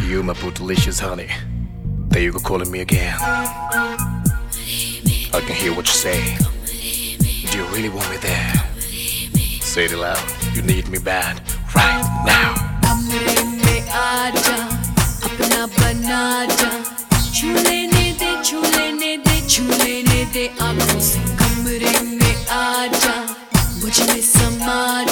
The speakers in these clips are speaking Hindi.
You, my delicious honey. There you go calling me again. I can hear what you say. Do you really want me there? Say it loud. You need me bad right now. कमरे में आजा अपना बना जा छू लेने दे छू लेने दे छू लेने दे आंखों से कमरे में आजा मुझ में समा जा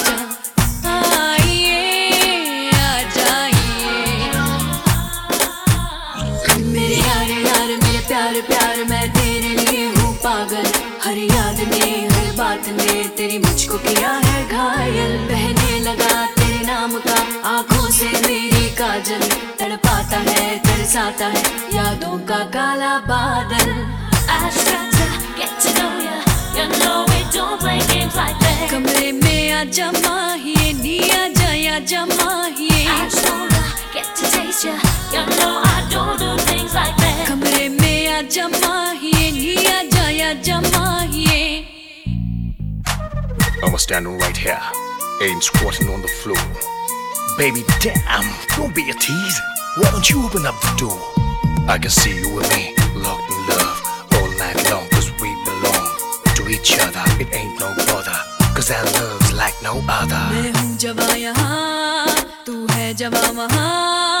प्यार प्यार मैं तेरे लिए हूँ पागल। हर याद ने हर बात ने तेरी मुझको किया है घायल। बहने लगा तेरे नाम का, आँखों से मेरी काजल। तड़पाता है, तरसाता है, यादों का काला बादल। oh कमरे में आ जमा ही नहीं आ जाया जमा ही में आजा माहिए नी आजा आजा माहिए I'm standing right here, ain't squatting on the floor. Baby, damn, don't be a tease. Why don't you open up the door? I can see you with me, locked in love, all night long, cause we belong to each other. It ain't no bother, cause our love's like no other. मैं हूँ जवा यहाँ तू है जवा वहाँ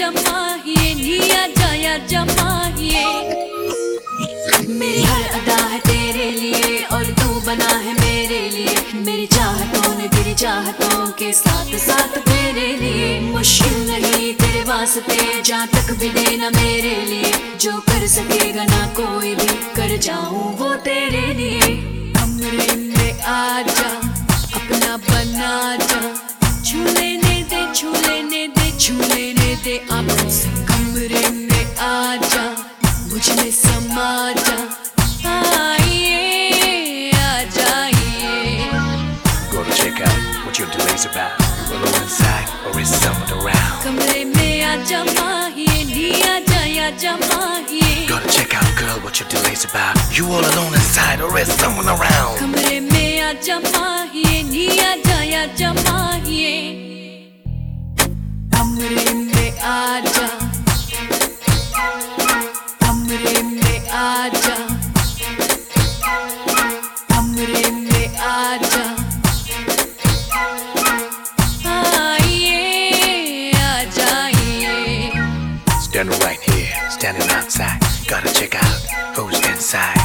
में आजा माहिए नी आजा आजा माहिए मेरी हर अदा है तेरे लिए और तू बना है मेरे लिए। मेरी चाहतों तेरी चाहतों के साथ साथ तेरे लिए। मुश्किल नहीं तेरे वास्ते जा तक भी देना मेरे लिए। जो कर सकेगा ना कोई भी, कर जाऊँ वो तेरे लिए। कमरे में आजा मुझमें समा जा आइए आ जाइए Gotta check out what your delay's about. Alone inside, or is someone around? कमरे में आजा माहिए नी आजा आजा माहिए Gotta check out, girl, what your delay's about. You all alone inside, or is someone around? कमरे में आजा माहिए नी आजा आजा माहिए कमरे में आजा कमरे में आजा कमरे में आजा आइए आ जाइए Standing right here, standing outside. Gotta check out who's inside.